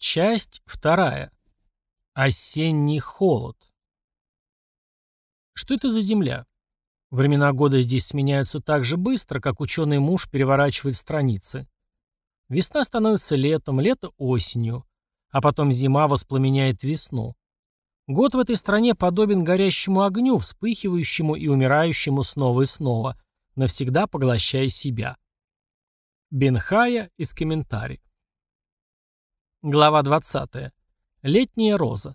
Часть вторая. Осенний холод. Что это за земля? Времена года здесь сменяются так же быстро, как ученый муж переворачивает страницы. Весна становится летом, лето – осенью, а потом зима воспламеняет весну. Год в этой стране подобен горящему огню, вспыхивающему и умирающему снова и снова, навсегда поглощая себя. Бенхая из комментариев. Глава 20. Летняя роза.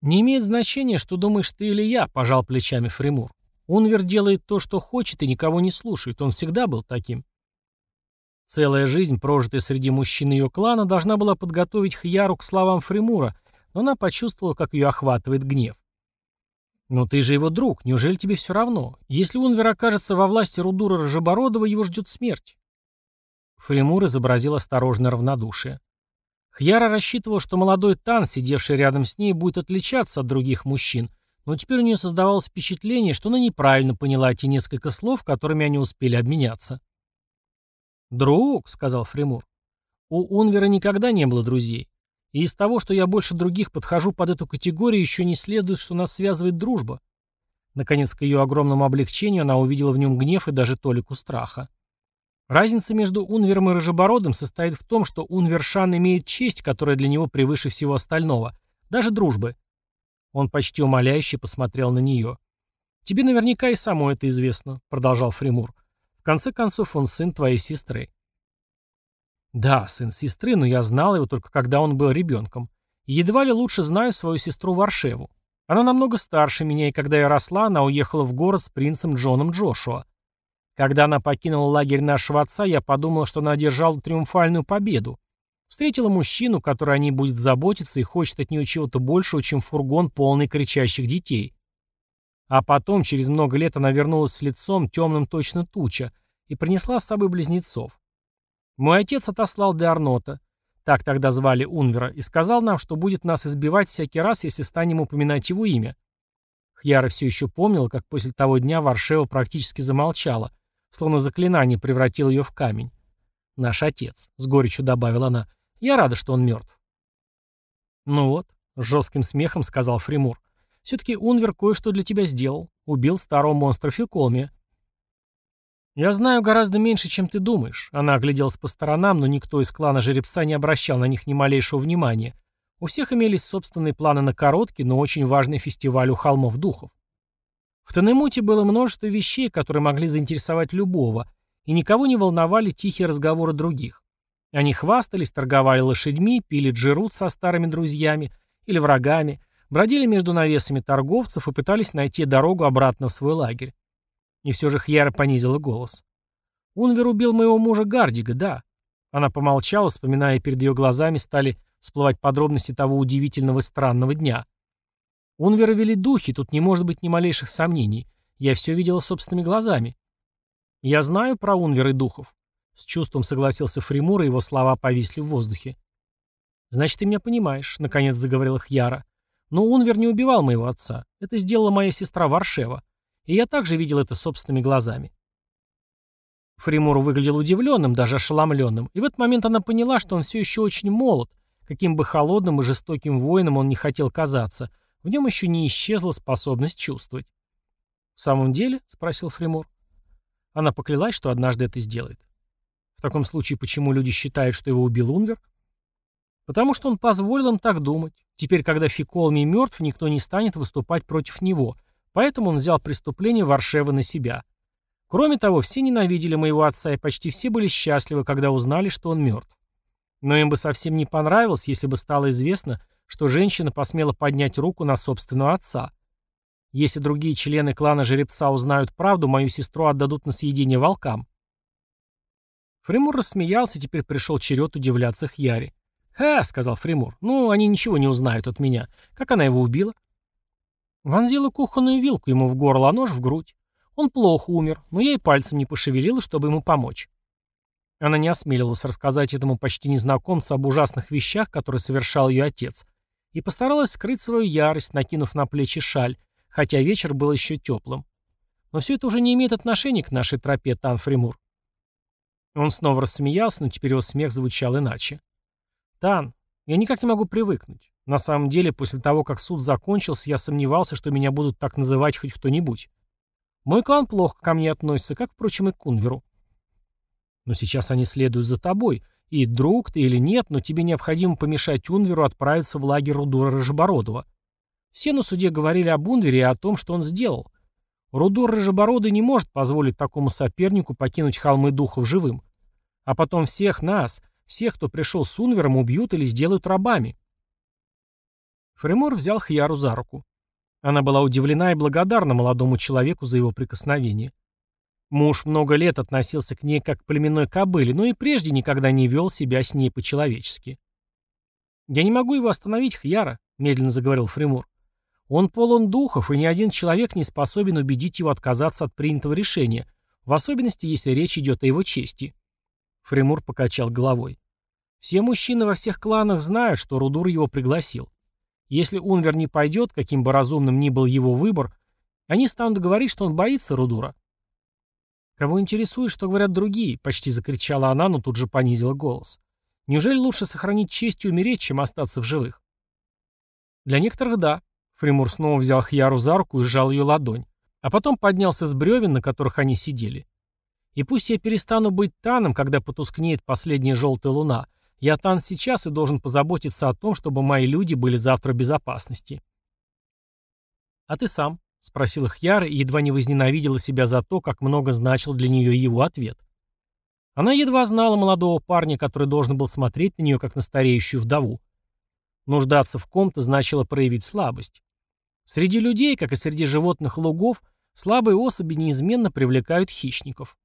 «Не имеет значения, что думаешь ты или я», — пожал плечами Фримур. «Унвер делает то, что хочет, и никого не слушает. Он всегда был таким». Целая жизнь, прожитая среди мужчин ее клана, должна была подготовить Хьяру к словам Фримура, но она почувствовала, как ее охватывает гнев. «Но ты же его друг, неужели тебе все равно? Если Унвер окажется во власти Рудура Рожебородова, его ждет смерть». Фримур изобразил осторожное равнодушие. Хьяра рассчитывал, что молодой Тан, сидевший рядом с ней, будет отличаться от других мужчин, но теперь у нее создавалось впечатление, что она неправильно поняла те несколько слов, которыми они успели обменяться. «Друг», — сказал Фримур, — «у Унвера никогда не было друзей. И из того, что я больше других подхожу под эту категорию, еще не следует, что нас связывает дружба». Наконец, к ее огромному облегчению, она увидела в нем гнев и даже толику страха. Разница между Унвером и Рыжебородым состоит в том, что Унвершан имеет честь, которая для него превыше всего остального, даже дружбы. Он почти умоляюще посмотрел на нее. «Тебе наверняка и само это известно», — продолжал Фримур. «В конце концов, он сын твоей сестры». «Да, сын сестры, но я знал его только когда он был ребенком. едва ли лучше знаю свою сестру Варшеву. Она намного старше меня, и когда я росла, она уехала в город с принцем Джоном Джошуа. Когда она покинула лагерь нашего отца, я подумал, что она одержала триумфальную победу. Встретила мужчину, который о ней будет заботиться и хочет от нее чего-то большего, чем фургон, полный кричащих детей. А потом, через много лет, она вернулась с лицом, темным точно туча, и принесла с собой близнецов. Мой отец отослал Деарнота, так тогда звали Унвера, и сказал нам, что будет нас избивать всякий раз, если станем упоминать его имя. Хьяра все еще помнила, как после того дня Варшева практически замолчала, Словно заклинание превратило ее в камень. «Наш отец», — с горечью добавила она. «Я рада, что он мертв». «Ну вот», — с жестким смехом сказал Фримур. «Все-таки Унвер кое-что для тебя сделал. Убил старого монстра Фиколмия». «Я знаю гораздо меньше, чем ты думаешь». Она огляделась по сторонам, но никто из клана жеребца не обращал на них ни малейшего внимания. У всех имелись собственные планы на короткий, но очень важный фестиваль у холмов духов. В Танемуте было множество вещей, которые могли заинтересовать любого, и никого не волновали тихие разговоры других. Они хвастались, торговали лошадьми, пили джерут со старыми друзьями или врагами, бродили между навесами торговцев и пытались найти дорогу обратно в свой лагерь. И все же Хьяра понизила голос. «Унвер убил моего мужа Гардига, да». Она помолчала, вспоминая, перед ее глазами стали всплывать подробности того удивительного и странного дня. Унвера вели духи, тут не может быть ни малейших сомнений. Я все видела собственными глазами. Я знаю про Унвер и духов. С чувством согласился Фримур, и его слова повисли в воздухе. «Значит, ты меня понимаешь», — наконец заговорила Хьяра. «Но Унвер не убивал моего отца. Это сделала моя сестра Варшева. И я также видел это собственными глазами». Фримур выглядел удивленным, даже ошеломленным, и в этот момент она поняла, что он все еще очень молод, каким бы холодным и жестоким воином он не хотел казаться — в нем еще не исчезла способность чувствовать. «В самом деле?» — спросил Фримур. Она поклялась, что однажды это сделает. В таком случае, почему люди считают, что его убил Унвер? Потому что он позволил им так думать. Теперь, когда Фиколми мертв, никто не станет выступать против него, поэтому он взял преступление Варшевы на себя. Кроме того, все ненавидели моего отца, и почти все были счастливы, когда узнали, что он мертв. Но им бы совсем не понравилось, если бы стало известно, что женщина посмела поднять руку на собственного отца. Если другие члены клана жеребца узнают правду, мою сестру отдадут на съедение волкам. Фримур рассмеялся, теперь пришел черед удивляться Хьяре. «Ха», — сказал Фримур, — «ну, они ничего не узнают от меня. Как она его убила?» Вонзила кухонную вилку ему в горло, а нож в грудь. Он плохо умер, но я и пальцем не пошевелила, чтобы ему помочь. Она не осмеливалась рассказать этому почти незнакомцу об ужасных вещах, которые совершал ее отец, и постаралась скрыть свою ярость, накинув на плечи шаль, хотя вечер был еще теплым. Но все это уже не имеет отношения к нашей тропе, Танфримур. Он снова рассмеялся, но теперь его смех звучал иначе. Тан, я никак не могу привыкнуть. На самом деле, после того, как суд закончился, я сомневался, что меня будут так называть хоть кто-нибудь. Мой клан плохо ко мне относится, как, впрочем, и к Кунверу. Но сейчас они следуют за тобой, и друг ты или нет, но тебе необходимо помешать Унверу отправиться в лагерь Рудура Рыжебородова. Все на суде говорили об Унвере и о том, что он сделал. Рудур Рыжебородый не может позволить такому сопернику покинуть холмы духов живым. А потом всех нас, всех, кто пришел с Унвером, убьют или сделают рабами. Фремор взял Хьяру за руку. Она была удивлена и благодарна молодому человеку за его прикосновение. Муж много лет относился к ней как к племенной кобыле, но и прежде никогда не вел себя с ней по-человечески. «Я не могу его остановить, Хьяра», — медленно заговорил Фремур. «Он полон духов, и ни один человек не способен убедить его отказаться от принятого решения, в особенности, если речь идет о его чести». Фремур покачал головой. «Все мужчины во всех кланах знают, что Рудур его пригласил. Если Унвер не пойдет, каким бы разумным ни был его выбор, они станут говорить, что он боится Рудура. «Кого интересует, что говорят другие?» — почти закричала она, но тут же понизила голос. «Неужели лучше сохранить честь и умереть, чем остаться в живых?» «Для некоторых — да». Фримур снова взял Хьяру за руку и сжал ее ладонь, а потом поднялся с бревен, на которых они сидели. «И пусть я перестану быть Таном, когда потускнеет последняя желтая луна, я Тан сейчас и должен позаботиться о том, чтобы мои люди были завтра в безопасности». «А ты сам?» — спросил их и едва не возненавидела себя за то, как много значил для нее его ответ. Она едва знала молодого парня, который должен был смотреть на нее, как на стареющую вдову. Нуждаться в ком-то значило проявить слабость. Среди людей, как и среди животных лугов, слабые особи неизменно привлекают хищников.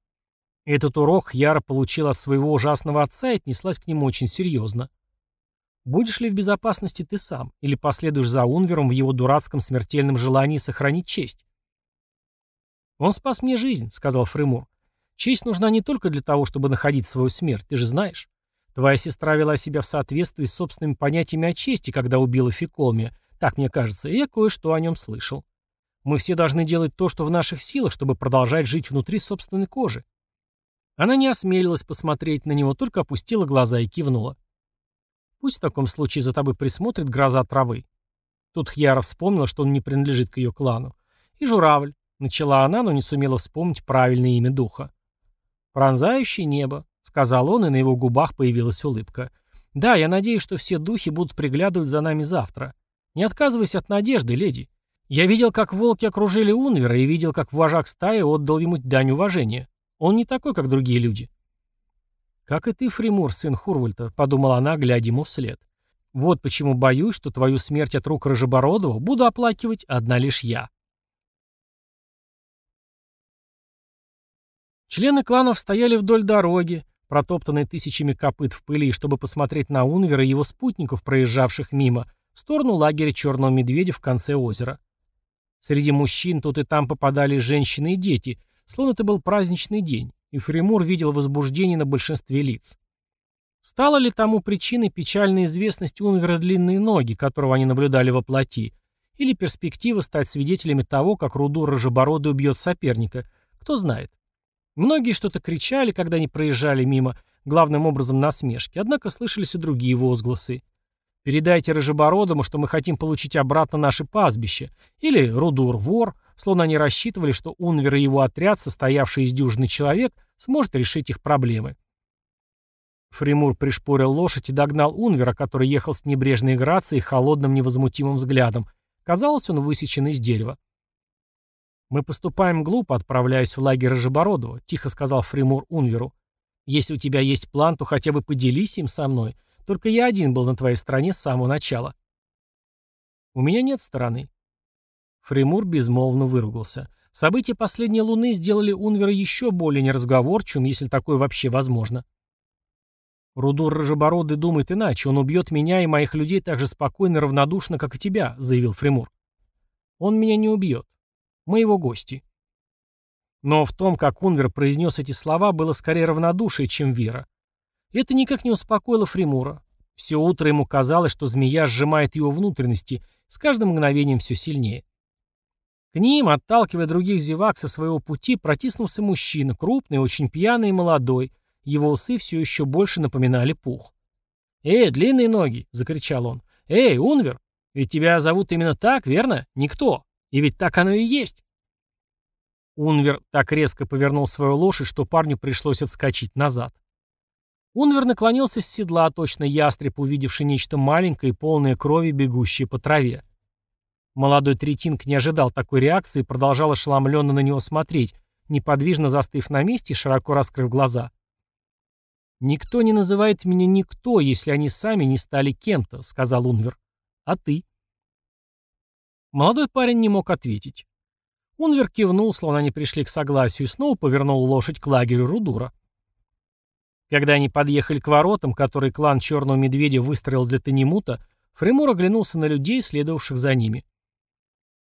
Этот урок Яра получил от своего ужасного отца и отнеслась к нему очень серьезно. Будешь ли в безопасности ты сам, или последуешь за Унвером в его дурацком смертельном желании сохранить честь? «Он спас мне жизнь», — сказал Фримур. «Честь нужна не только для того, чтобы находить свою смерть, ты же знаешь. Твоя сестра вела себя в соответствии с собственными понятиями о чести, когда убила Фиколмия, так мне кажется, и я кое-что о нем слышал. Мы все должны делать то, что в наших силах, чтобы продолжать жить внутри собственной кожи. Она не осмелилась посмотреть на него, только опустила глаза и кивнула. «Пусть в таком случае за тобой присмотрит гроза травы». Тут Хьяра вспомнила, что он не принадлежит к ее клану. «И журавль», — начала она, но не сумела вспомнить правильное имя духа. «Пронзающее небо», — сказал он, и на его губах появилась улыбка. «Да, я надеюсь, что все духи будут приглядывать за нами завтра. Не отказывайся от надежды, леди. Я видел, как волки окружили Унвера, и видел, как вожак стаи отдал ему дань уважения. Он не такой, как другие люди. «Как и ты, Фримур, сын Хурвальта», — подумала она, глядя ему вслед. «Вот почему боюсь, что твою смерть от рук Рыжебородова буду оплакивать одна лишь я». Члены кланов стояли вдоль дороги, протоптанной тысячами копыт в пыли, чтобы посмотреть на Унвера и его спутников, проезжавших мимо, в сторону лагеря Черного Медведя в конце озера. Среди мужчин тут и там попадали женщины и дети — Словно это был праздничный день, и Фримур видел возбуждение на большинстве лиц. Стало ли тому причиной печальная известность Унвера длинные ноги, которого они наблюдали во плоти, или перспектива стать свидетелями того, как Рудур рыжебородый убьет соперника, кто знает. Многие что-то кричали, когда они проезжали мимо, главным образом насмешки, однако слышались и другие возгласы. «Передайте Рыжебородому, что мы хотим получить обратно наше пастбище», или «Рудур вор», словно они рассчитывали, что Унвер и его отряд, состоявший из дюжины человек, сможет решить их проблемы. Фримур пришпорил лошадь и догнал Унвера, который ехал с небрежной грацией и холодным невозмутимым взглядом. Казалось, он высечен из дерева. «Мы поступаем глупо, отправляясь в лагерь Рожебородова», — тихо сказал Фримур Унверу. «Если у тебя есть план, то хотя бы поделись им со мной. Только я один был на твоей стороне с самого начала». «У меня нет стороны. Фримур безмолвно выругался. События последней луны сделали Унвера еще более неразговорчивым, если такое вообще возможно. «Рудур Рожебородый думает иначе. Он убьет меня и моих людей так же спокойно и равнодушно, как и тебя», — заявил Фримур. «Он меня не убьет. Мы его гости». Но в том, как Унвер произнес эти слова, было скорее равнодушие, чем вера. Это никак не успокоило Фримура. Все утро ему казалось, что змея сжимает его внутренности, с каждым мгновением все сильнее. К ним, отталкивая других зевак со своего пути, протиснулся мужчина, крупный, очень пьяный и молодой. Его усы все еще больше напоминали пух. «Эй, длинные ноги!» — закричал он. «Эй, Унвер! Ведь тебя зовут именно так, верно? Никто. И ведь так оно и есть!» Унвер так резко повернул свою лошадь, что парню пришлось отскочить назад. Унвер наклонился с седла, точно ястреб, увидевший нечто маленькое и полное крови, бегущее по траве. Молодой третинг не ожидал такой реакции и продолжал ошеломленно на него смотреть, неподвижно застыв на месте широко раскрыв глаза. «Никто не называет меня никто, если они сами не стали кем-то», — сказал Унвер. «А ты?» Молодой парень не мог ответить. Унвер кивнул, словно они пришли к согласию, и снова повернул лошадь к лагерю Рудура. Когда они подъехали к воротам, которые клан Черного Медведя выстроил для Танимута, Фремур оглянулся на людей, следовавших за ними.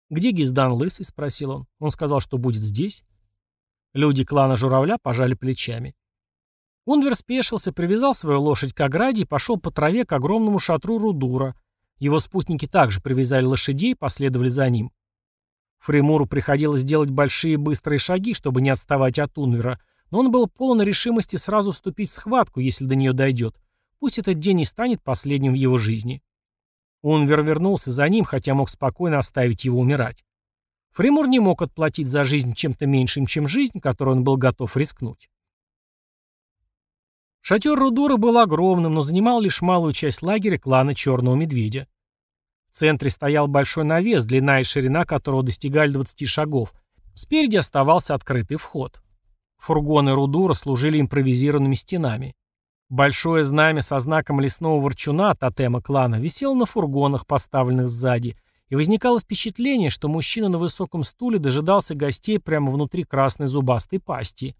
«Где Гиздан Лысый?» — спросил он. Он сказал, что будет здесь. Люди клана Журавля пожали плечами. Унвер спешился, привязал свою лошадь к ограде и пошел по траве к огромному шатру Рудура. Его спутники также привязали лошадей и последовали за ним. Фремуру приходилось делать большие быстрые шаги, чтобы не отставать от Унвера, но он был полон решимости сразу вступить в схватку, если до нее дойдет. Пусть этот день не станет последним в его жизни. Унвер вернулся за ним, хотя мог спокойно оставить его умирать. Фримур не мог отплатить за жизнь чем-то меньшим, чем жизнь, которой он был готов рискнуть. Шатер Рудура был огромным, но занимал лишь малую часть лагеря клана Черного Медведя. В центре стоял большой навес, длина и ширина которого достигали 20 шагов. Спереди оставался открытый вход. Фургоны Рудура служили импровизированными стенами. Большое знамя со знаком лесного ворчуна, тотема клана, висело на фургонах, поставленных сзади, и возникало впечатление, что мужчина на высоком стуле дожидался гостей прямо внутри красной зубастой пасти.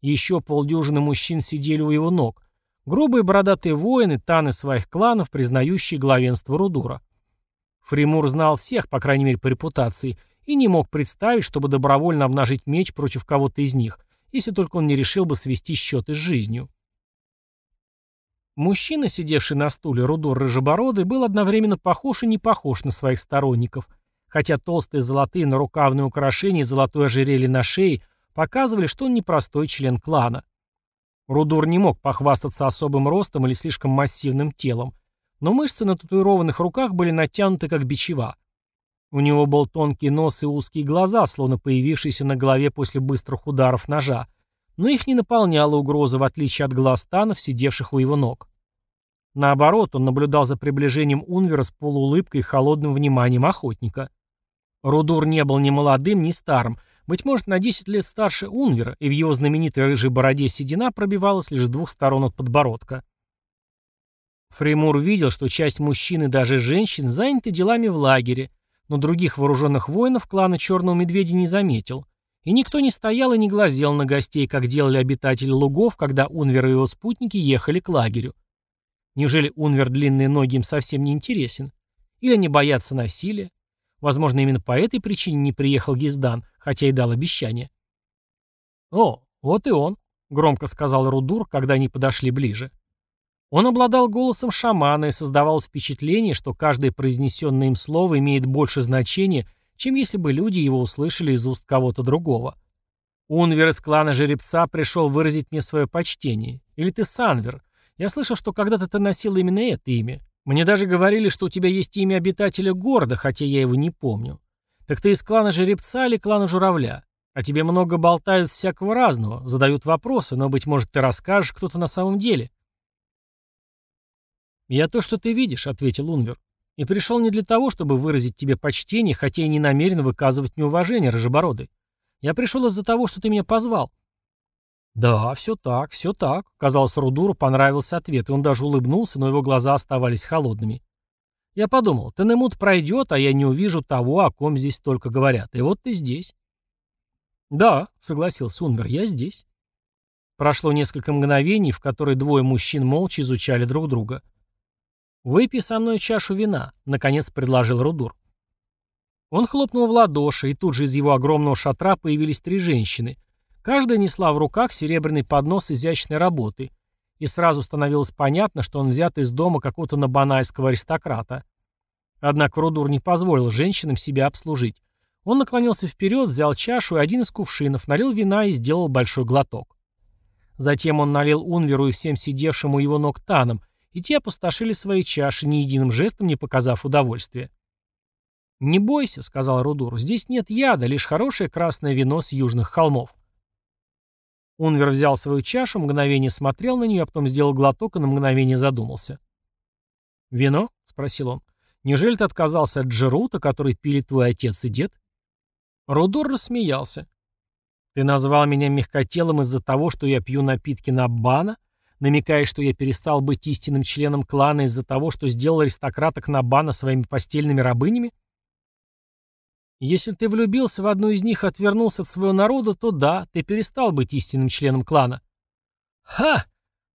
Еще полдюжины мужчин сидели у его ног. Грубые бородатые воины, таны своих кланов, признающие главенство Рудура. Фримур знал всех, по крайней мере по репутации, и не мог представить, чтобы добровольно обнажить меч против кого-то из них, если только он не решил бы свести счеты с жизнью. Мужчина, сидевший на стуле Рудор Рыжебородый, был одновременно похож и не похож на своих сторонников, хотя толстые золотые нарукавные украшения и золотое ожерелье на шее показывали, что он непростой член клана. Рудур не мог похвастаться особым ростом или слишком массивным телом, но мышцы на татуированных руках были натянуты как бичева. У него был тонкий нос и узкие глаза, словно появившиеся на голове после быстрых ударов ножа, но их не наполняла угроза, в отличие от глаз танов, сидевших у его ног. Наоборот, он наблюдал за приближением Унвера с полуулыбкой и холодным вниманием охотника. Рудур не был ни молодым, ни старым, быть может, на 10 лет старше Унвера, и в его знаменитой рыжей бороде седина пробивалась лишь с двух сторон от подбородка. Фримур видел, что часть мужчин и даже женщин заняты делами в лагере, но других вооруженных воинов клана Черного Медведя не заметил. И никто не стоял и не глазел на гостей, как делали обитатели лугов, когда Унвер и его спутники ехали к лагерю. Неужели Унвер длинные ноги им совсем не интересен? Или они боятся насилия? Возможно, именно по этой причине не приехал Гиздан, хотя и дал обещание. «О, вот и он», — громко сказал Рудур, когда они подошли ближе. Он обладал голосом шамана и создавал впечатление, что каждое произнесенное им слово имеет больше значения, чем если бы люди его услышали из уст кого-то другого. Унвер из клана Жеребца пришел выразить мне свое почтение. Или ты Санвер. Я слышал, что когда-то ты носил именно это имя. Мне даже говорили, что у тебя есть имя обитателя города, хотя я его не помню. Так ты из клана Жеребца или клана Журавля? А тебе много болтают всякого разного, задают вопросы, но, быть может, ты расскажешь, кто то на самом деле. «Я то, что ты видишь», — ответил Унвер. И пришел не для того, чтобы выразить тебе почтение, хотя и не намерен выказывать неуважение, Рыжебородый. Я пришел из-за того, что ты меня позвал». «Да, все так, все так», — казалось, Рудуру понравился ответ, и он даже улыбнулся, но его глаза оставались холодными. Я подумал, Тенемут пройдет, а я не увижу того, о ком здесь только говорят. И вот ты здесь. «Да», — согласился Унвер, — «я здесь». Прошло несколько мгновений, в которые двое мужчин молча изучали друг друга. «Выпей со мной чашу вина», — наконец предложил Рудур. Он хлопнул в ладоши, и тут же из его огромного шатра появились три женщины. Каждая несла в руках серебряный поднос изящной работы. И сразу становилось понятно, что он взят из дома какого-то набанайского аристократа. Однако Рудур не позволил женщинам себя обслужить. Он наклонился вперед, взял чашу и один из кувшинов, налил вина и сделал большой глоток. Затем он налил Унверу и всем сидевшим у его ног танам, и те опустошили свои чаши, ни единым жестом не показав удовольствия. «Не бойся», — сказал Рудур, — «здесь нет яда, лишь хорошее красное вино с южных холмов». Унвер взял свою чашу, мгновение смотрел на нее, а потом сделал глоток и на мгновение задумался. «Вино?» — спросил он. «Неужели ты отказался от джерута, который пили твой отец и дед?» Рудур рассмеялся. «Ты назвал меня мягкотелым из-за того, что я пью напитки Наббана, намекая, что я перестал быть истинным членом клана из-за того, что сделал аристократок Наббана своими постельными рабынями?» Если ты влюбился в одну из них и отвернулся от своего народа, то да, ты перестал быть истинным членом клана. Ха!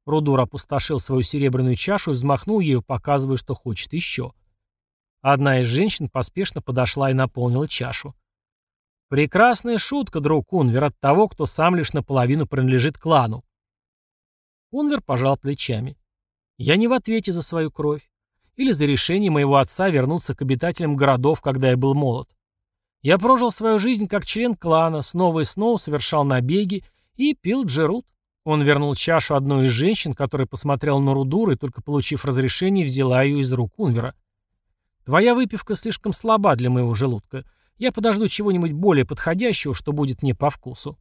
Рудур опустошил свою серебряную чашу и взмахнул ею, показывая, что хочет еще. Одна из женщин поспешно подошла и наполнила чашу. Прекрасная шутка, друг Унвер, от того, кто сам лишь наполовину принадлежит клану. Унвер пожал плечами. Я не в ответе за свою кровь. Или за решение моего отца вернуться к обитателям городов, когда я был молод. Я прожил свою жизнь как член клана, снова и снова совершал набеги и пил джерут. Он вернул чашу одной из женщин, которая посмотрела на Рудур и, только получив разрешение, взяла ее из рук Унвера. «Твоя выпивка слишком слаба для моего желудка. Я подожду чего-нибудь более подходящего, что будет мне по вкусу».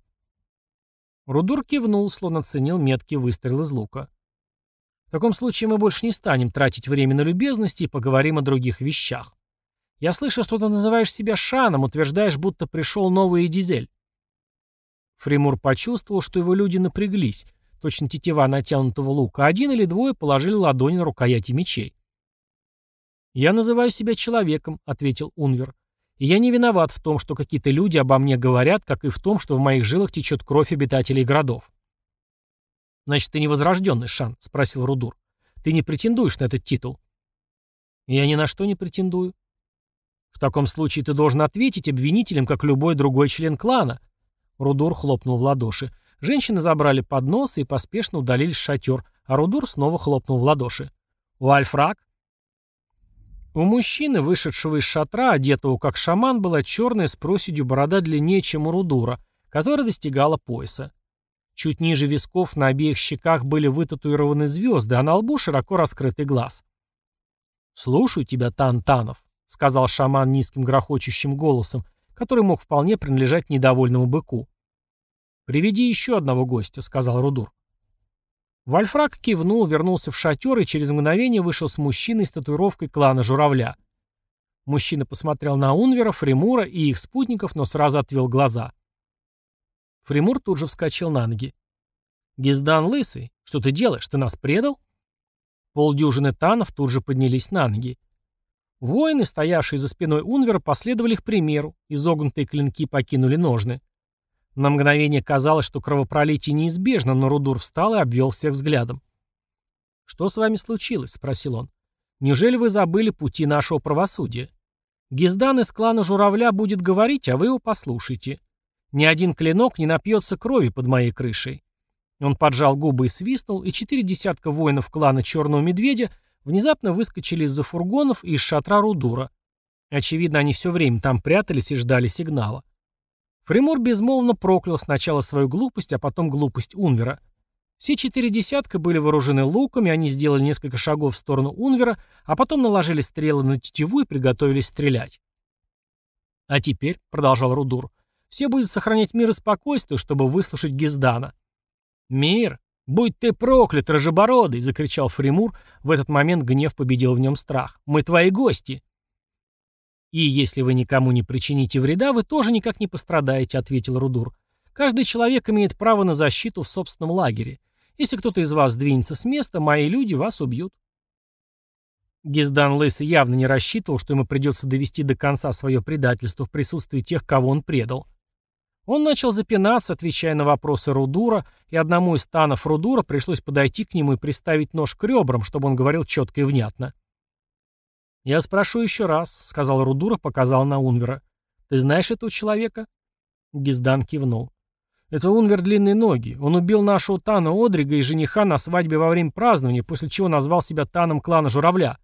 Рудур кивнул, словно ценил меткий выстрел из лука. «В таком случае мы больше не станем тратить время на любезности и поговорим о других вещах. Я слышал, что ты называешь себя Шаном, утверждаешь, будто пришел новый Эдизель. Фримур почувствовал, что его люди напряглись. Точно тетива натянутого лука. Один или двое положили ладони на рукояти мечей. «Я называю себя человеком», — ответил Унвер. «И я не виноват в том, что какие-то люди обо мне говорят, как и в том, что в моих жилах течет кровь обитателей городов». «Значит, ты не возрожденный, Шан?» — спросил Рудур. «Ты не претендуешь на этот титул?» «Я ни на что не претендую. В таком случае ты должен ответить обвинителям, как любой другой член клана. Рудур хлопнул в ладоши. Женщины забрали подносы и поспешно удалились в шатер, а Рудур снова хлопнул в ладоши. «Вальфраг?» У мужчины, вышедшего из шатра, одетого как шаман, была черная с проседью борода длиннее, чем у Рудура, которая достигала пояса. Чуть ниже висков на обеих щеках были вытатуированы звезды, а на лбу широко раскрытый глаз. «Слушаю тебя, Тан Танов», — сказал шаман низким грохочущим голосом, который мог вполне принадлежать недовольному быку. «Приведи еще одного гостя», — сказал Рудур. Вольфрак кивнул, вернулся в шатер и через мгновение вышел с мужчиной с татуировкой клана Журавля. Мужчина посмотрел на Унвера, Фримура и их спутников, но сразу отвел глаза. Фримур тут же вскочил на ноги. «Гиздан Лысый, что ты делаешь? Ты нас предал?» Полдюжины танов тут же поднялись на ноги. Воины, стоявшие за спиной Унвера, последовали их примеру, изогнутые клинки покинули ножны. На мгновение казалось, что кровопролитие неизбежно, но Рудур встал и обвел всех взглядом. «Что с вами случилось?» — спросил он. «Неужели вы забыли пути нашего правосудия? Гиздан из клана Журавля будет говорить, а вы его послушайте. Ни один клинок не напьется крови под моей крышей». Он поджал губы и свистнул, и четыре десятка воинов клана Черного Медведя внезапно выскочили из-за фургонов и из шатра Рудура. Очевидно, они все время там прятались и ждали сигнала. Фримур безмолвно проклял сначала свою глупость, а потом глупость Унвера. Все четыре десятка были вооружены луками, они сделали несколько шагов в сторону Унвера, а потом наложили стрелы на тетиву и приготовились стрелять. «А теперь», — продолжал Рудур, — «все будут сохранять мир и спокойствие, чтобы выслушать Гиздана». «Мир? «Будь ты проклят, рожебородый!» — закричал Фримур. В этот момент гнев победил в нем страх. «Мы твои гости!» «И если вы никому не причините вреда, вы тоже никак не пострадаете», — ответил Рудур. «Каждый человек имеет право на защиту в собственном лагере. Если кто-то из вас двинется с места, мои люди вас убьют». Гиздан Лысый явно не рассчитывал, что ему придется довести до конца свое предательство в присутствии тех, кого он предал. Он начал запинаться, отвечая на вопросы Рудура, и одному из станов Рудура пришлось подойти к нему и приставить нож к ребрам, чтобы он говорил четко и внятно. «Я спрошу еще раз», — сказал Рудура, показал на Унвера. «Ты знаешь этого человека?» Гиздан кивнул. «Это Унвер длинные ноги. Он убил нашего Тана Одрига и жениха на свадьбе во время празднования, после чего назвал себя Таном клана Журавля».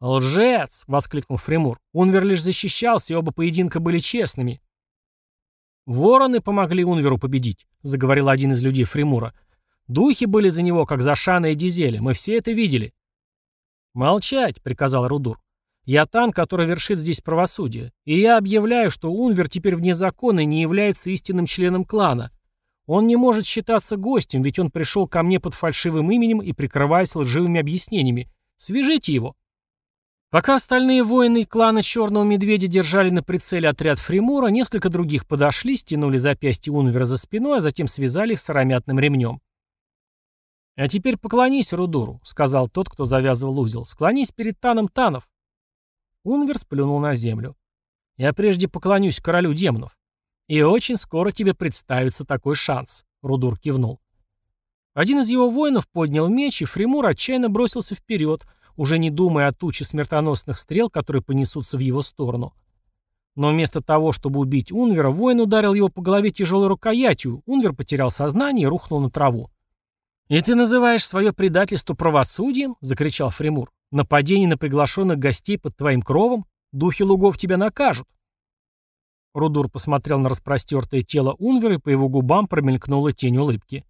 «Лжец!» — воскликнул Фримур. «Унвер лишь защищался, и оба поединка были честными». «Вороны помогли Унверу победить», — заговорил один из людей Фримура. «Духи были за него, как за Шана и Дизеля. Мы все это видели». «Молчать», — приказал Рудур. «Я Тан, который вершит здесь правосудие, и я объявляю, что Унвер теперь вне закона и не является истинным членом клана. Он не может считаться гостем, ведь он пришел ко мне под фальшивым именем и прикрываясь лживыми объяснениями. Свяжите его». Пока остальные воины клана Черного Медведя держали на прицеле отряд Фримура, несколько других подошли, стянули запястье Унвера за спиной, а затем связали их сыромятным ремнем. «А теперь поклонись Рудуру», — сказал тот, кто завязывал узел. «Склонись перед Таном Танов». Унвер сплюнул на землю. «Я прежде поклонюсь королю демонов. И очень скоро тебе представится такой шанс», — Рудур кивнул. Один из его воинов поднял меч, и Фримур отчаянно бросился вперед, уже не думая о туче смертоносных стрел, которые понесутся в его сторону. Но вместо того, чтобы убить Унвера, воин ударил его по голове тяжелой рукоятью, Унвер потерял сознание и рухнул на траву. «И ты называешь свое предательство правосудием?» — закричал Фримур. «Нападение на приглашенных гостей под твоим кровом? Духи лугов тебя накажут!» Рудур посмотрел на распростертое тело Унвера, и по его губам промелькнула тень улыбки.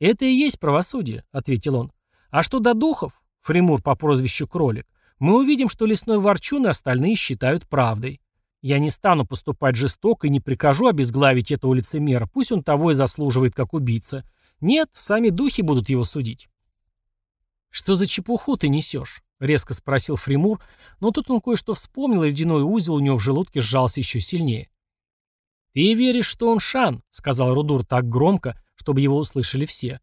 «Это и есть правосудие», — ответил он. «А что до духов? Фримур по прозвищу Кролик, мы увидим, что лесной ворчун и остальные считают правдой. Я не стану поступать жестоко и не прикажу обезглавить этого лицемера, пусть он того и заслуживает как убийца. Нет, сами духи будут его судить. «Что за чепуху ты несешь?» — резко спросил Фримур, но тут он кое-что вспомнил, и ледяной узел у него в желудке сжался еще сильнее. «Ты веришь, что он Шан?» — сказал Рудур так громко, чтобы его услышали все.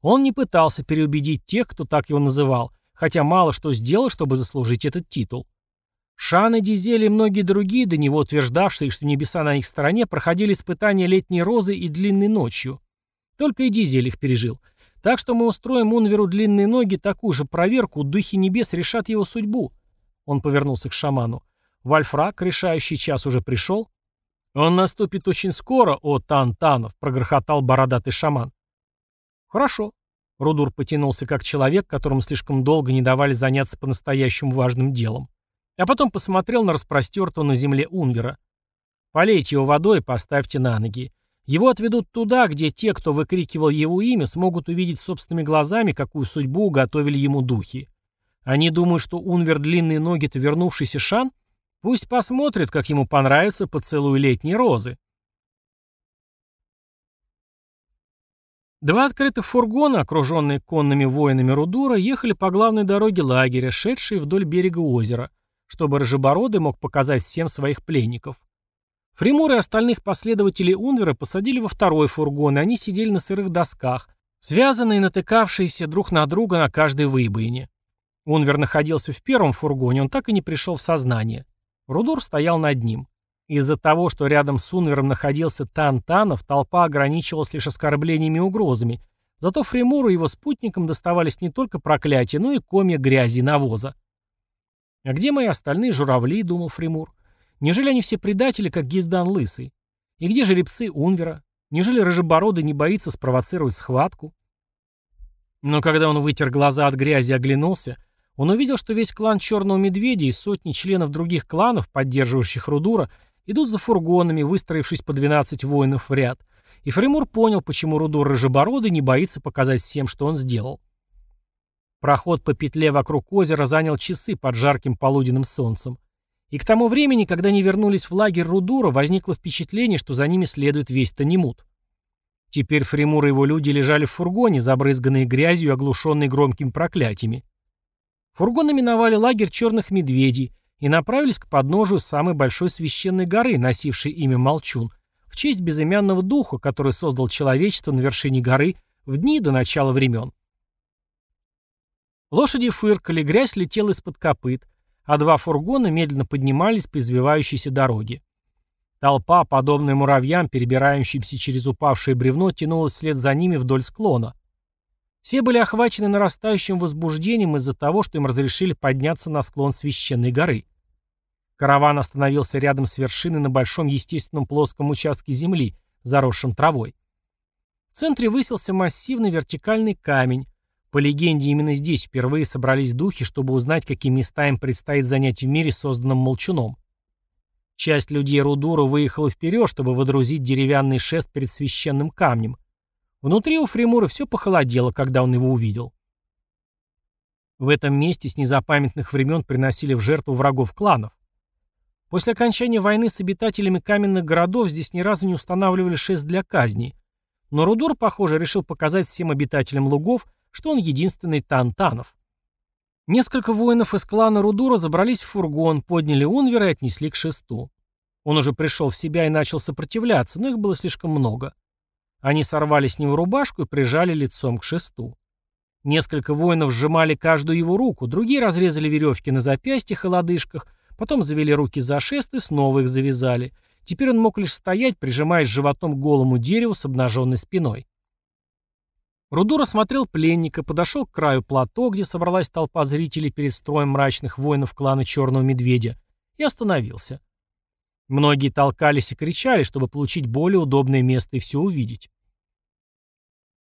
Он не пытался переубедить тех, кто так его называл, хотя мало что сделал, чтобы заслужить этот титул. Шан и Дизель и многие другие, до него утверждавшие, что небеса на их стороне, проходили испытания летней розы и длинной ночью. Только и Дизель их пережил. Так что мы устроим Унверу длинные ноги такую же проверку, духи небес решат его судьбу. Он повернулся к шаману. Вальфрак, решающий час уже пришел. Он наступит очень скоро, о Тан-Танов, прогрохотал бородатый шаман. Хорошо, Рудур потянулся как человек, которому слишком долго не давали заняться по-настоящему важным делом. А потом посмотрел на распростертого на земле Унвера. «Полейте его водой и поставьте на ноги. Его отведут туда, где те, кто выкрикивал его имя, смогут увидеть собственными глазами, какую судьбу уготовили ему духи. Они думают, что Унвер длинные ноги-то вернувшийся Шан? Пусть посмотрит, как ему понравится поцелуй летней розы». Два открытых фургона, окруженные конными воинами Рудура, ехали по главной дороге лагеря, шедшей вдоль берега озера, чтобы Рыжебородый мог показать всем своих пленников. Фримур и остальных последователей Унвера посадили во второй фургон, и они сидели на сырых досках, связанные и натыкавшиеся друг на друга на каждой выбоине. Унвер находился в первом фургоне, он так и не пришел в сознание. Рудур стоял над ним. Из-за того, что рядом с Унвером находился Тан-Танов, толпа ограничивалась лишь оскорблениями и угрозами. Зато Фримуру и его спутникам доставались не только проклятия, но и комья грязи и навоза. «А где мои остальные журавли?» — думал Фримур. «Неужели они все предатели, как Гиздан Лысый? И где жеребцы Унвера? Неужели Рыжебородый не боится спровоцировать схватку?» Но когда он вытер глаза от грязи и оглянулся, он увидел, что весь клан Черного Медведя и сотни членов других кланов, поддерживающих Рудура, идут за фургонами, выстроившись по 12 воинов в ряд. И Фримур понял, почему Рудур Рыжебородый не боится показать всем, что он сделал. Проход по петле вокруг озера занял часы под жарким полуденным солнцем. И к тому времени, когда они вернулись в лагерь Рудура, возникло впечатление, что за ними следует весь Танимут. Теперь Фримур и его люди лежали в фургоне, забрызганные грязью и оглушенные громкими проклятиями. Фургоны миновали лагерь черных медведей, и направились к подножию самой большой священной горы, носившей имя Молчун, в честь безымянного духа, который создал человечество на вершине горы в дни до начала времен. Лошади фыркали, грязь летела из-под копыт, а два фургона медленно поднимались по извивающейся дороге. Толпа, подобная муравьям, перебирающимся через упавшее бревно, тянулась вслед за ними вдоль склона. Все были охвачены нарастающим возбуждением из-за того, что им разрешили подняться на склон священной горы. Караван остановился рядом с вершиной на большом естественном плоском участке земли, заросшем травой. В центре высился массивный вертикальный камень. По легенде, именно здесь впервые собрались духи, чтобы узнать, какие места им предстоит занять в мире, созданном молчуном. Часть людей Рудура выехала вперед, чтобы водрузить деревянный шест перед священным камнем. Внутри у Фримура все похолодело, когда он его увидел. В этом месте с незапамятных времен приносили в жертву врагов кланов. После окончания войны с обитателями каменных городов здесь ни разу не устанавливали шест для казни. Но Рудор, похоже, решил показать всем обитателям лугов, что он единственный Тантанов. Несколько воинов из клана Рудура забрались в фургон, подняли Унвера и отнесли к шесту. Он уже пришел в себя и начал сопротивляться, но их было слишком много. Они сорвали с него рубашку и прижали лицом к шесту. Несколько воинов сжимали каждую его руку, другие разрезали веревки на запястьях и лодыжках, потом завели руки за шест и снова их завязали. Теперь он мог лишь стоять, прижимаясь животом к голому дереву с обнаженной спиной. Рудур осмотрел пленника, подошел к краю плато, где собралась толпа зрителей перед строем мрачных воинов клана Черного Медведя, и остановился. Многие толкались и кричали, чтобы получить более удобное место и все увидеть.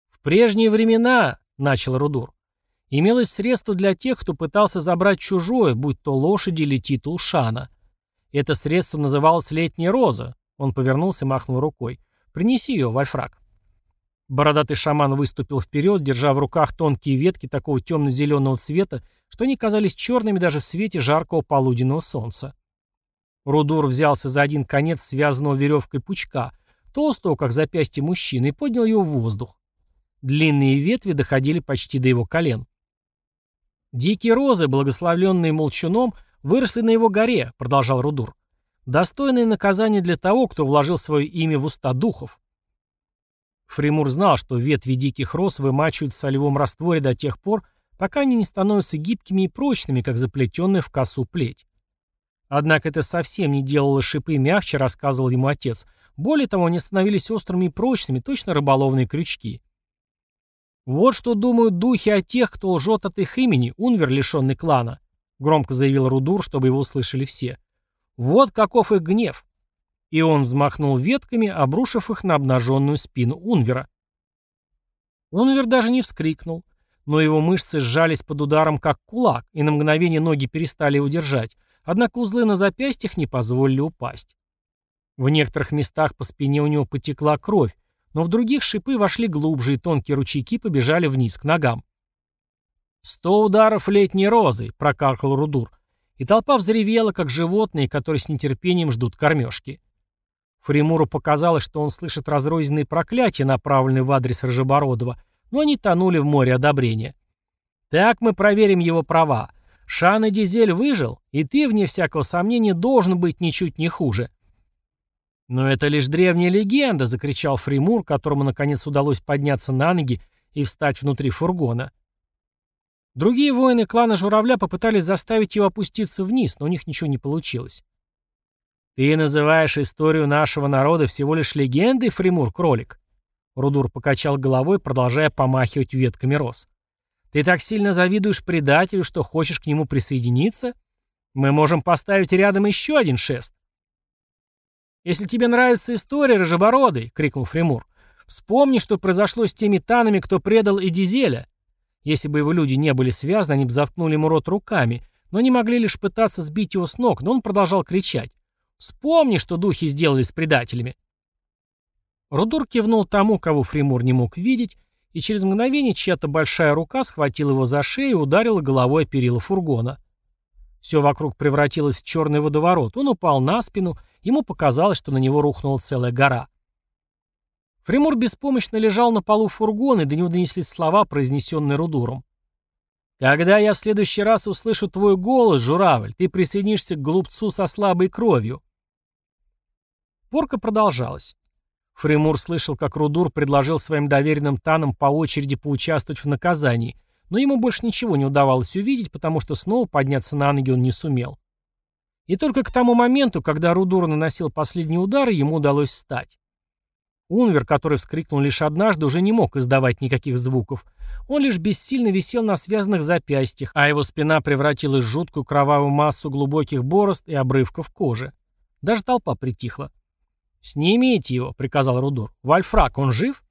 «В прежние времена», — начал Рудур, — «имелось средство для тех, кто пытался забрать чужое, будь то лошади или титул шана. Это средство называлось «Летняя роза», — он повернулся и махнул рукой. «Принеси ее, Вальфраг». Бородатый шаман выступил вперед, держа в руках тонкие ветки такого темно-зеленого цвета, что они казались черными даже в свете жаркого полуденного солнца. Рудур взялся за один конец связанного веревкой пучка, толстого, как запястье мужчины, и поднял его в воздух. Длинные ветви доходили почти до его колен. «Дикие розы, благословленные молчуном, выросли на его горе», — продолжал Рудур. «Достойное наказание для того, кто вложил свое имя в уста духов. Фримур знал, что ветви диких роз вымачивают в солевом растворе до тех пор, пока они не становятся гибкими и прочными, как заплетенная в косу плеть. Однако это совсем не делало шипы мягче, рассказывал ему отец. Более того, они становились острыми и прочными, точно рыболовные крючки. «Вот что думают духи о тех, кто лжет от их имени, Унвер, лишенный клана», громко заявил Рудур, чтобы его услышали все. «Вот каков их гнев. И он взмахнул ветками, обрушив их на обнаженную спину Унвера. Унвер даже не вскрикнул, но его мышцы сжались под ударом как кулак, и на мгновение ноги перестали его держать, однако узлы на запястьях не позволили упасть. В некоторых местах по спине у него потекла кровь, но в других шипы вошли глубже, и тонкие ручейки побежали вниз, к ногам. «Сто ударов летней розы!» — прокаркал Рудур, и толпа взревела, как животные, которые с нетерпением ждут кормежки. Фримуру показалось, что он слышит разрозненные проклятия, направленные в адрес Рожебородова, но они тонули в море одобрения. «Так мы проверим его права. Шан и Дизель выжил, и ты, вне всякого сомнения, должен быть ничуть не хуже». «Но это лишь древняя легенда», — закричал Фримур, которому наконец удалось подняться на ноги и встать внутри фургона. Другие воины клана Журавля попытались заставить его опуститься вниз, но у них ничего не получилось. «Ты называешь историю нашего народа всего лишь легендой, Фримур-кролик?» Рудур покачал головой, продолжая помахивать ветками роз. «Ты так сильно завидуешь предателю, что хочешь к нему присоединиться? Мы можем поставить рядом еще один шест». «Если тебе нравится история, Рожебородый!» — крикнул Фримур. «Вспомни, что произошло с теми танами, кто предал Эдизеля. Если бы его люди не были связаны, они бы заткнули ему рот руками, но не могли лишь пытаться сбить его с ног, но он продолжал кричать. Вспомни, что духи сделали с предателями. Рудур кивнул тому, кого Фримур не мог видеть, и через мгновение чья-то большая рука схватила его за шею и ударила головой о перила фургона. Все вокруг превратилось в черный водоворот. Он упал на спину, ему показалось, что на него рухнула целая гора. Фримур беспомощно лежал на полу фургона, и до него донеслись слова, произнесенные Рудуром. «Когда я в следующий раз услышу твой голос, журавль, ты присоединишься к глупцу со слабой кровью. Порка продолжалась. Фримур слышал, как Рудур предложил своим доверенным танам по очереди поучаствовать в наказании, но ему больше ничего не удавалось увидеть, потому что снова подняться на ноги он не сумел. И только к тому моменту, когда Рудур наносил последний удар, ему удалось встать. Унвер, который вскрикнул лишь однажды, уже не мог издавать никаких звуков. Он лишь бессильно висел на связанных запястьях, а его спина превратилась в жуткую кровавую массу глубоких борозд и обрывков кожи. Даже толпа притихла. «Снимите его», — приказал Рудур. «Вальфрак, он жив?»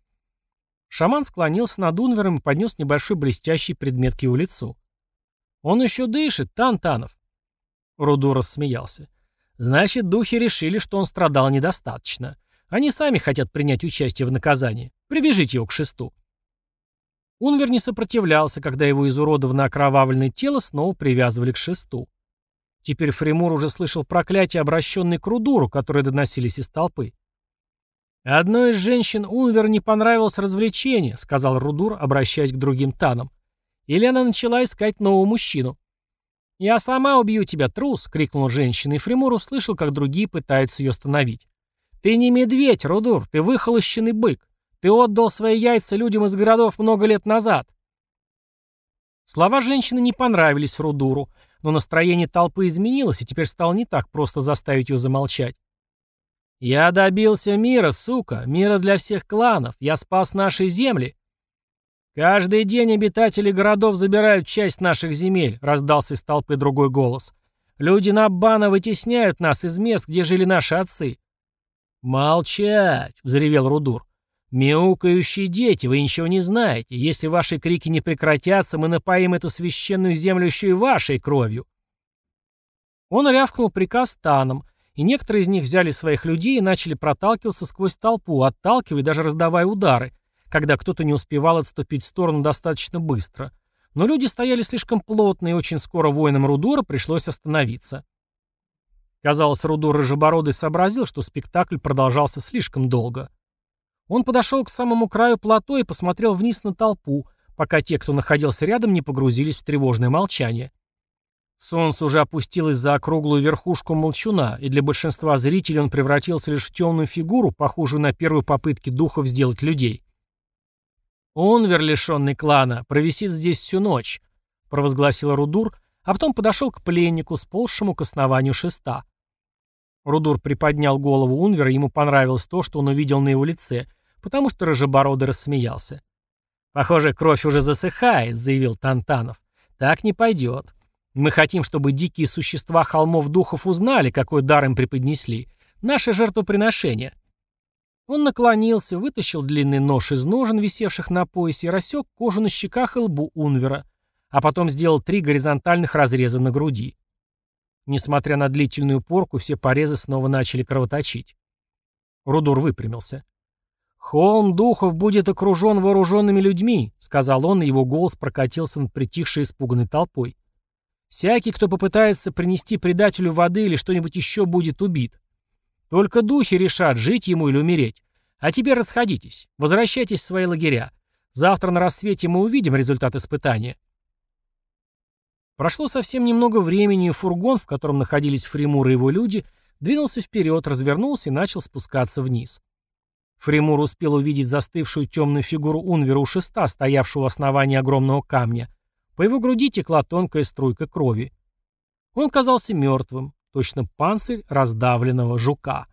Шаман склонился над Унвером и поднес небольшой блестящий предмет к его лицу. «Он еще дышит, Тантанов». Рудур рассмеялся. «Значит, духи решили, что он страдал недостаточно. Они сами хотят принять участие в наказании. Привяжите его к шесту». Унвер не сопротивлялся, когда его изуродованное окровавленное тело снова привязывали к шесту. Теперь Фримур уже слышал проклятия, обращенные к Рудуру, которые доносились из толпы. «Одной из женщин Унвер не понравилось развлечение», — сказал Рудур, обращаясь к другим танам. Или начала искать нового мужчину. «Я сама убью тебя, трус!» — крикнула женщина, и Фримур услышал, как другие пытаются ее остановить. «Ты не медведь, Рудур, ты выхолощенный бык. Ты отдал свои яйца людям из городов много лет назад». Слова женщины не понравились Рудуру, но настроение толпы изменилось, и теперь стало не так просто заставить ее замолчать. «Я добился мира, сука, мира для всех кланов. Я спас наши земли. «Каждый день обитатели городов забирают часть наших земель», — раздался из толпы другой голос. «Люди Наббана вытесняют нас из мест, где жили наши отцы». «Молчать!» — взревел Рудур. «Мяукающие дети, вы ничего не знаете. Если ваши крики не прекратятся, мы напоим эту священную землю еще и вашей кровью». Он рявкнул приказ танам, и некоторые из них взяли своих людей и начали проталкиваться сквозь толпу, отталкивая даже раздавая удары, когда кто-то не успевал отступить в сторону достаточно быстро. Но люди стояли слишком плотно, и очень скоро воинам Рудора пришлось остановиться. Казалось, Рудор Рыжебородый сообразил, что спектакль продолжался слишком долго. Он подошел к самому краю плато и посмотрел вниз на толпу, пока те, кто находился рядом, не погрузились в тревожное молчание. Солнце уже опустилось за округлую верхушку молчуна, и для большинства зрителей он превратился лишь в темную фигуру, похожую на первые попытки духов сделать людей. «Унвер, лишенный клана, провисит здесь всю ночь», — провозгласил Рудур, а потом подошел к пленнику, сползшему к основанию шеста. Рудур приподнял голову Унвера, ему понравилось то, что он увидел на его лице, потому что Рыжебородый рассмеялся. «Похоже, кровь уже засыхает», — заявил Тантанов. «Так не пойдет. Мы хотим, чтобы дикие существа холмов духов узнали, какой дар им преподнесли. Наше жертвоприношение. Он наклонился, вытащил длинный нож из ножен, висевших на поясе, и рассек кожу на щеках и лбу Унвера, а потом сделал три горизонтальных разреза на груди. Несмотря на длительную порку, все порезы снова начали кровоточить. Рудур выпрямился. «Холм духов будет окружен вооруженными людьми», — сказал он, и его голос прокатился над притихшей испуганной толпой. «Всякий, кто попытается принести предателю воды или что-нибудь еще, будет убит. Только духи решат, жить ему или умереть. А теперь расходитесь, возвращайтесь в свои лагеря. Завтра на рассвете мы увидим результат испытания. Прошло совсем немного времени, и фургон, в котором находились Фримур и его люди, двинулся вперед, развернулся и начал спускаться вниз. Фримур успел увидеть застывшую темную фигуру Унвера у шеста, стоявшего у основания огромного камня. По его груди текла тонкая струйка крови. Он казался мертвым точно панцирь раздавленного жука.